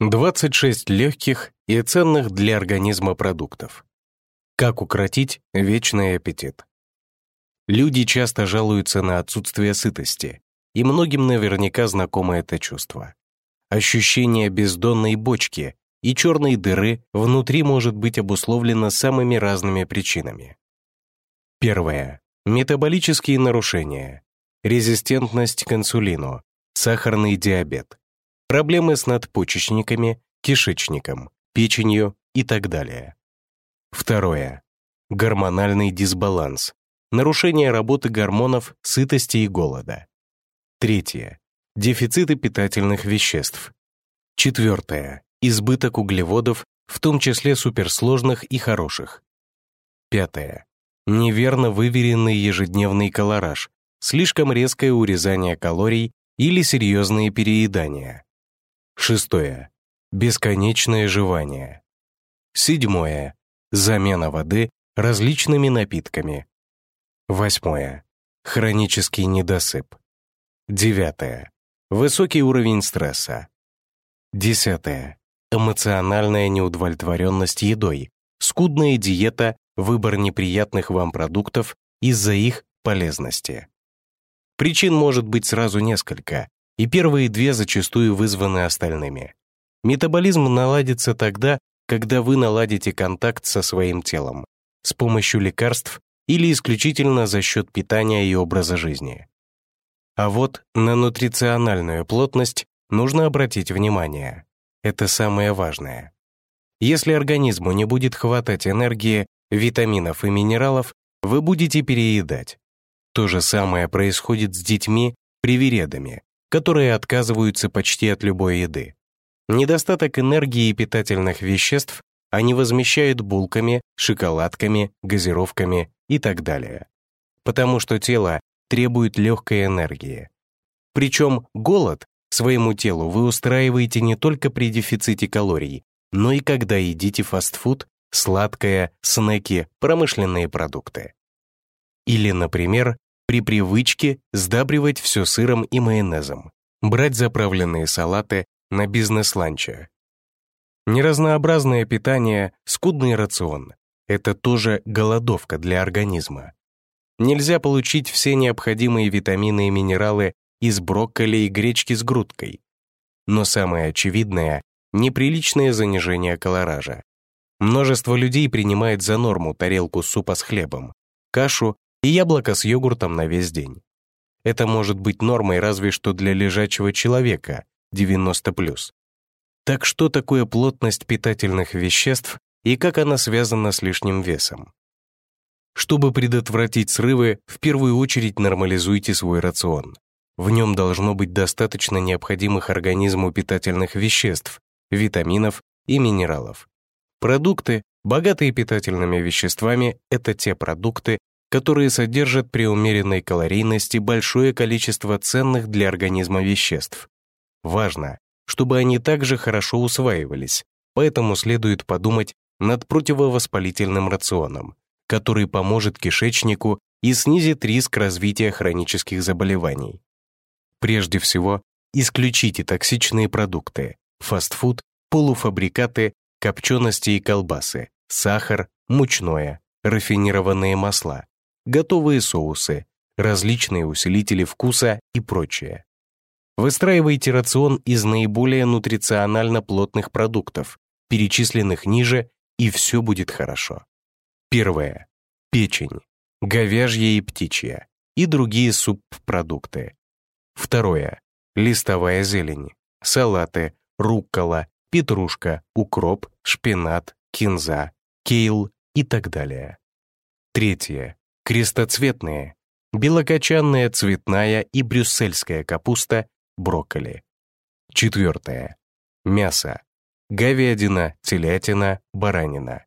26 легких и ценных для организма продуктов. Как укротить вечный аппетит? Люди часто жалуются на отсутствие сытости, и многим наверняка знакомо это чувство. Ощущение бездонной бочки и черной дыры внутри может быть обусловлено самыми разными причинами. Первое. Метаболические нарушения. Резистентность к инсулину, сахарный диабет, проблемы с надпочечниками, кишечником, печенью и так далее. Второе. Гормональный дисбаланс, нарушение работы гормонов сытости и голода. Третье. Дефициты питательных веществ. Четвертое. Избыток углеводов, в том числе суперсложных и хороших. Пятое. Неверно выверенный ежедневный колораж, слишком резкое урезание калорий или серьезные переедания. Шестое. Бесконечное жевание. Седьмое. Замена воды различными напитками. Восьмое. Хронический недосып. Девятое. Высокий уровень стресса. Десятое. Эмоциональная неудовлетворенность едой, скудная диета, выбор неприятных вам продуктов из-за их полезности. Причин может быть сразу несколько, и первые две зачастую вызваны остальными. Метаболизм наладится тогда, когда вы наладите контакт со своим телом с помощью лекарств или исключительно за счет питания и образа жизни. А вот на нутрициональную плотность нужно обратить внимание. Это самое важное. Если организму не будет хватать энергии, витаминов и минералов, вы будете переедать. То же самое происходит с детьми привередами, которые отказываются почти от любой еды. Недостаток энергии и питательных веществ они возмещают булками, шоколадками, газировками и так далее. Потому что тело требует легкой энергии. Причем голод своему телу вы устраиваете не только при дефиците калорий, но и когда едите фастфуд, сладкое, снеки, промышленные продукты. Или, например, при привычке сдабривать все сыром и майонезом, брать заправленные салаты на бизнес-ланче. Неразнообразное питание, скудный рацион — это тоже голодовка для организма. Нельзя получить все необходимые витамины и минералы из брокколи и гречки с грудкой. Но самое очевидное — неприличное занижение колоража. Множество людей принимает за норму тарелку супа с хлебом, кашу и яблоко с йогуртом на весь день. Это может быть нормой разве что для лежачего человека, 90+. Так что такое плотность питательных веществ и как она связана с лишним весом? Чтобы предотвратить срывы, в первую очередь нормализуйте свой рацион. В нем должно быть достаточно необходимых организму питательных веществ, витаминов и минералов. Продукты, богатые питательными веществами, это те продукты, которые содержат при умеренной калорийности большое количество ценных для организма веществ. Важно, чтобы они также хорошо усваивались, поэтому следует подумать над противовоспалительным рационом, который поможет кишечнику и снизит риск развития хронических заболеваний. Прежде всего, исключите токсичные продукты, фастфуд, полуфабрикаты, копчености и колбасы, сахар, мучное, рафинированные масла, готовые соусы, различные усилители вкуса и прочее. Выстраивайте рацион из наиболее нутриционально плотных продуктов, перечисленных ниже, и все будет хорошо. Первое. Печень, говяжья и птичья, и другие субпродукты. Второе. Листовая зелень, салаты, руккола, петрушка, укроп, шпинат, кинза, кейл и так далее. Третье крестоцветные, белокочанная цветная и брюссельская капуста, брокколи. Четвертое. Мясо. Говядина, телятина, баранина.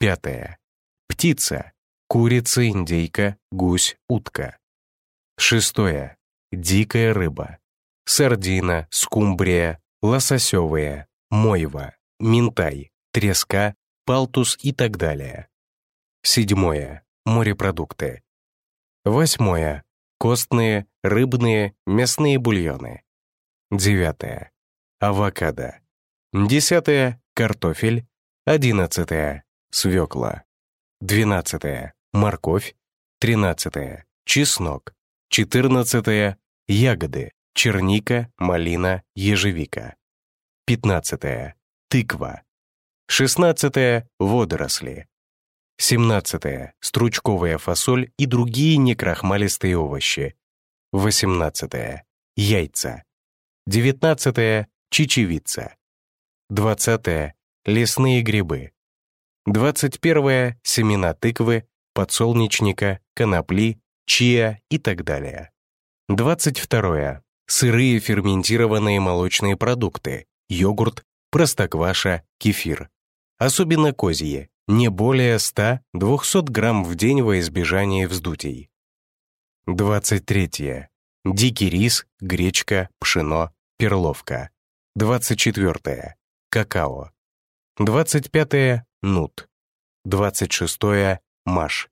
Пятое. Птица. Курица, индейка, гусь, утка. Шестое. Дикая рыба. Сардина, скумбрия, лососевая, мойва, минтай, треска, палтус и так далее. Седьмое морепродукты. Восьмое. Костные, рыбные, мясные бульоны. Девятое. Авокадо. Десятое — картофель. Одиннадцатое — свекла. Двенадцатое — морковь. Тринадцатое — чеснок. Четырнадцатое — ягоды, черника, малина, ежевика. Пятнадцатое — тыква. Шестнадцатое — водоросли. Семнадцатое — стручковая фасоль и другие некрахмалистые овощи. Восемнадцатое — яйца. Девятнадцатое — чечевица. Двадцатое — лесные грибы. Двадцать первое — семена тыквы, подсолнечника, конопли, чиа и так далее. Двадцать второе — сырые ферментированные молочные продукты, йогурт, простокваша, кефир. Особенно козьи, не более 100-200 грамм в день во избежание вздутий. Двадцать третье — дикий рис, гречка, пшено, перловка. Двадцать четвертое какао. 25 — нут. 26 — маш.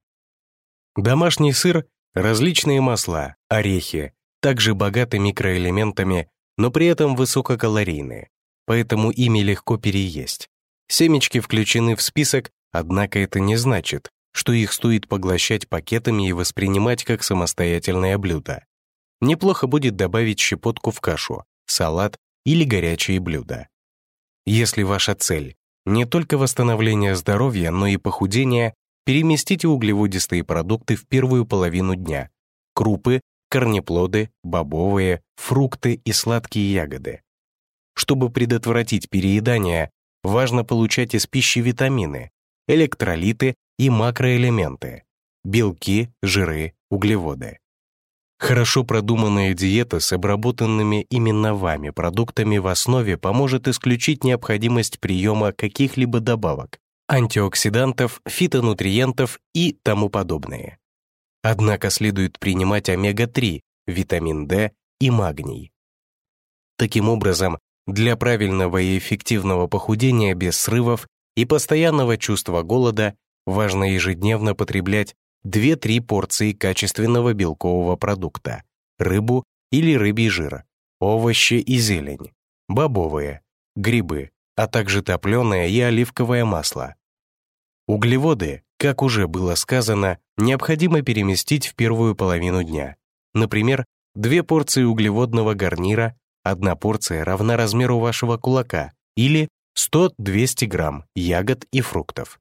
Домашний сыр, различные масла, орехи, также богаты микроэлементами, но при этом высококалорийны, поэтому ими легко переесть. Семечки включены в список, однако это не значит, что их стоит поглощать пакетами и воспринимать как самостоятельное блюдо. Неплохо будет добавить щепотку в кашу, салат или горячие блюда. Если ваша цель не только восстановление здоровья, но и похудение, переместите углеводистые продукты в первую половину дня. Крупы, корнеплоды, бобовые, фрукты и сладкие ягоды. Чтобы предотвратить переедание, важно получать из пищи витамины, электролиты и макроэлементы, белки, жиры, углеводы. Хорошо продуманная диета с обработанными именно вами продуктами в основе поможет исключить необходимость приема каких-либо добавок, антиоксидантов, фитонутриентов и тому подобное. Однако следует принимать омега-3, витамин D и магний. Таким образом, для правильного и эффективного похудения без срывов и постоянного чувства голода важно ежедневно потреблять 2-3 порции качественного белкового продукта, рыбу или рыбий жир, овощи и зелень, бобовые, грибы, а также топленое и оливковое масло. Углеводы, как уже было сказано, необходимо переместить в первую половину дня. Например, две порции углеводного гарнира, одна порция равна размеру вашего кулака или 100-200 грамм ягод и фруктов.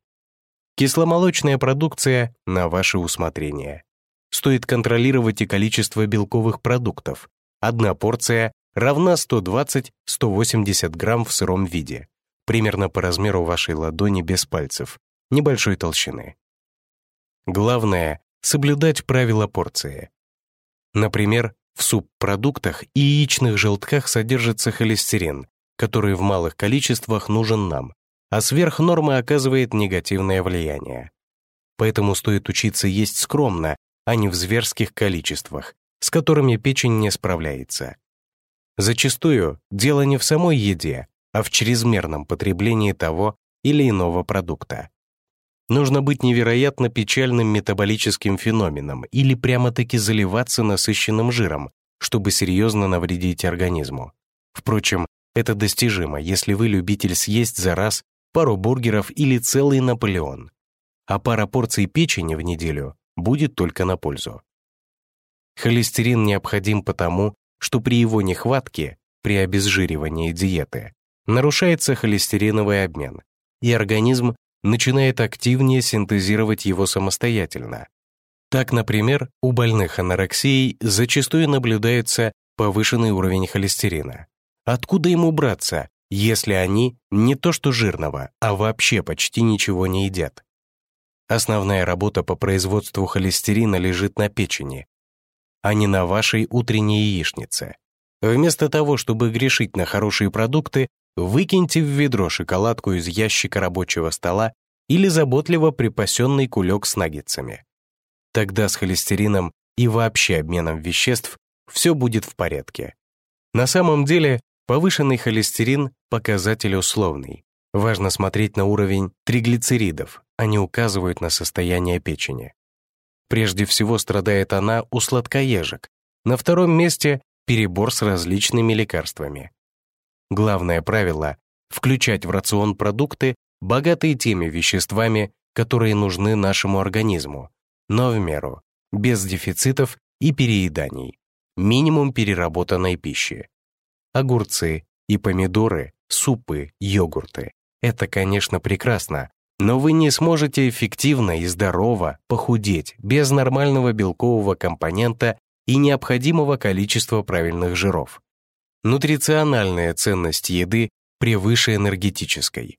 Кисломолочная продукция на ваше усмотрение. Стоит контролировать и количество белковых продуктов. Одна порция равна 120-180 грамм в сыром виде, примерно по размеру вашей ладони без пальцев, небольшой толщины. Главное — соблюдать правила порции. Например, в субпродуктах и яичных желтках содержится холестерин, который в малых количествах нужен нам, а сверх нормы оказывает негативное влияние. Поэтому стоит учиться есть скромно, а не в зверских количествах, с которыми печень не справляется. Зачастую дело не в самой еде, а в чрезмерном потреблении того или иного продукта. Нужно быть невероятно печальным метаболическим феноменом или прямо-таки заливаться насыщенным жиром, чтобы серьезно навредить организму. Впрочем, это достижимо, если вы любитель съесть за раз пару бургеров или целый Наполеон. А пара порций печени в неделю будет только на пользу. Холестерин необходим потому, что при его нехватке, при обезжиривании диеты, нарушается холестериновый обмен, и организм начинает активнее синтезировать его самостоятельно. Так, например, у больных анорексией зачастую наблюдается повышенный уровень холестерина. Откуда ему браться, если они не то что жирного, а вообще почти ничего не едят. Основная работа по производству холестерина лежит на печени, а не на вашей утренней яичнице. Вместо того, чтобы грешить на хорошие продукты, выкиньте в ведро шоколадку из ящика рабочего стола или заботливо припасенный кулек с наггетсами. Тогда с холестерином и вообще обменом веществ все будет в порядке. На самом деле, Повышенный холестерин – показатель условный. Важно смотреть на уровень триглицеридов, они указывают на состояние печени. Прежде всего страдает она у сладкоежек. На втором месте – перебор с различными лекарствами. Главное правило включать в рацион продукты, богатые теми веществами, которые нужны нашему организму, но в меру, без дефицитов и перееданий, минимум переработанной пищи. Огурцы и помидоры, супы, йогурты. Это, конечно, прекрасно, но вы не сможете эффективно и здорово похудеть без нормального белкового компонента и необходимого количества правильных жиров. Нутрициональная ценность еды превыше энергетической.